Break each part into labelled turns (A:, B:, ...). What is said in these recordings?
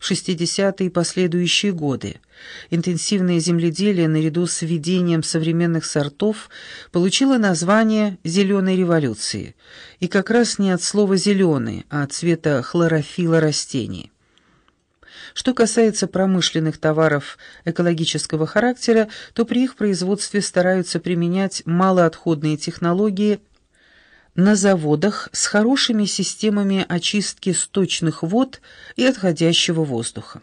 A: в 60-е и последующие годы. Интенсивное земледелие наряду с введением современных сортов получило название «зеленой революции», и как раз не от слова «зеленый», а от цвета хлорофила растений. Что касается промышленных товаров экологического характера, то при их производстве стараются применять малоотходные технологии на заводах с хорошими системами очистки сточных вод и отходящего воздуха.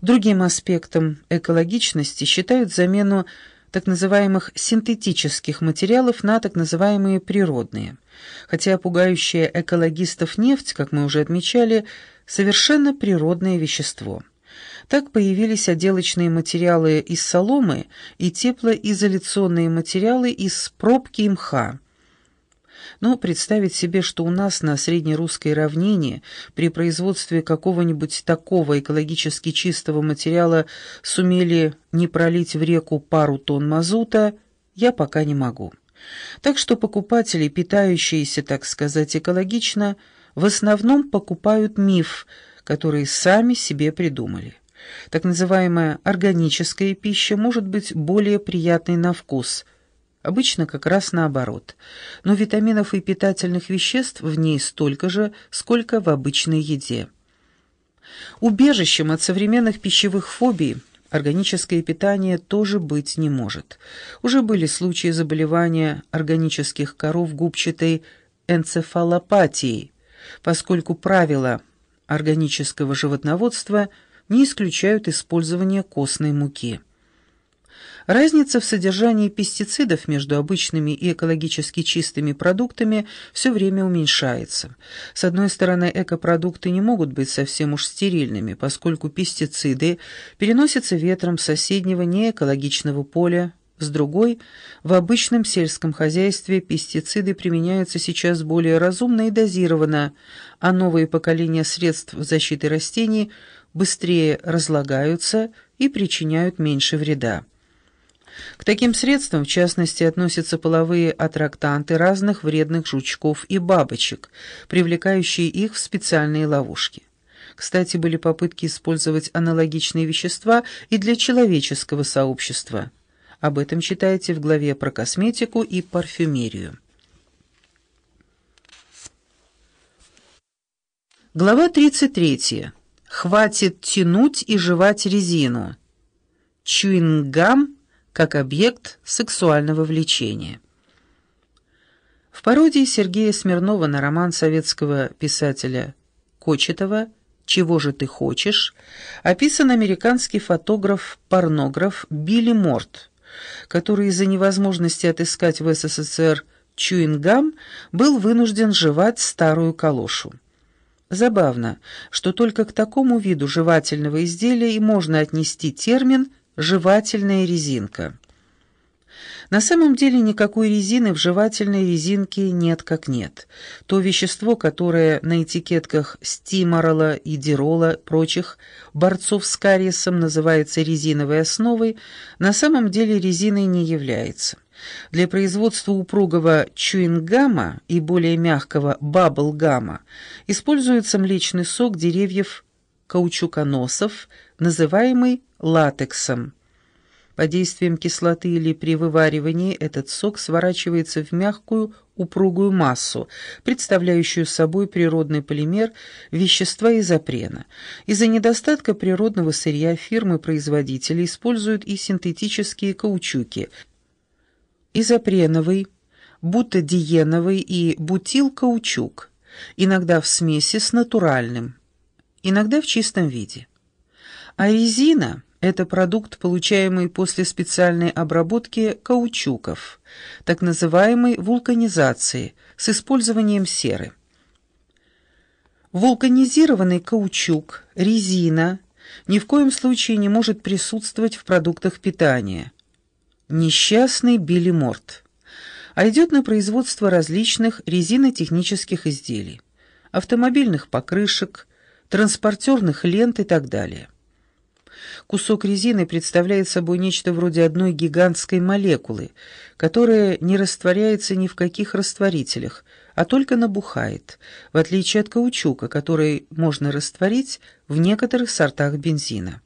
A: Другим аспектом экологичности считают замену так называемых синтетических материалов на так называемые природные. Хотя пугающая экологистов нефть, как мы уже отмечали, совершенно природное вещество. Так появились отделочные материалы из соломы и теплоизоляционные материалы из пробки и мха. Но представить себе, что у нас на среднерусской равнине при производстве какого-нибудь такого экологически чистого материала сумели не пролить в реку пару тонн мазута, я пока не могу. Так что покупатели, питающиеся, так сказать, экологично, в основном покупают миф, который сами себе придумали. Так называемая органическая пища может быть более приятной на вкус – Обычно как раз наоборот. Но витаминов и питательных веществ в ней столько же, сколько в обычной еде. Убежищем от современных пищевых фобий органическое питание тоже быть не может. Уже были случаи заболевания органических коров губчатой энцефалопатией, поскольку правила органического животноводства не исключают использование костной муки. Разница в содержании пестицидов между обычными и экологически чистыми продуктами все время уменьшается. С одной стороны, экопродукты не могут быть совсем уж стерильными, поскольку пестициды переносятся ветром соседнего неэкологичного поля, с другой, в обычном сельском хозяйстве пестициды применяются сейчас более разумно и дозированно, а новые поколения средств защиты растений быстрее разлагаются и причиняют меньше вреда. К таким средствам, в частности, относятся половые аттрактанты разных вредных жучков и бабочек, привлекающие их в специальные ловушки. Кстати, были попытки использовать аналогичные вещества и для человеческого сообщества. Об этом читайте в главе про косметику и парфюмерию. Глава 33. Хватит тянуть и жевать резину. Чуингам как объект сексуального влечения. В пародии Сергея Смирнова на роман советского писателя Кочетова «Чего же ты хочешь?» описан американский фотограф-порнограф Билли Морт, который из-за невозможности отыскать в СССР чуингам был вынужден жевать старую калошу. Забавно, что только к такому виду жевательного изделия и можно отнести термин жевательная резинка. На самом деле никакой резины в жевательной резинке нет как нет. То вещество, которое на этикетках стиморола и дирола прочих борцов с кариесом называется резиновой основой, на самом деле резиной не является. Для производства упругого чуингама и более мягкого баблгама используется млечный сок деревьев каучуконосов, называемый латексом. Под действием кислоты или при вываривании этот сок сворачивается в мягкую, упругую массу, представляющую собой природный полимер вещества изопрена. Из-за недостатка природного сырья фирмы-производители используют и синтетические каучуки – изопреновый, бутадиеновый и бутилкаучук, иногда в смеси с натуральным, иногда в чистом виде. А резина – это продукт, получаемый после специальной обработки каучуков, так называемой вулканизации, с использованием серы. Вулканизированный каучук, резина ни в коем случае не может присутствовать в продуктах питания. Несчастный Билли Морт. А идет на производство различных резинотехнических изделий, автомобильных покрышек, транспортерных лент и так далее. Кусок резины представляет собой нечто вроде одной гигантской молекулы, которая не растворяется ни в каких растворителях, а только набухает, в отличие от каучука, который можно растворить в некоторых сортах бензина.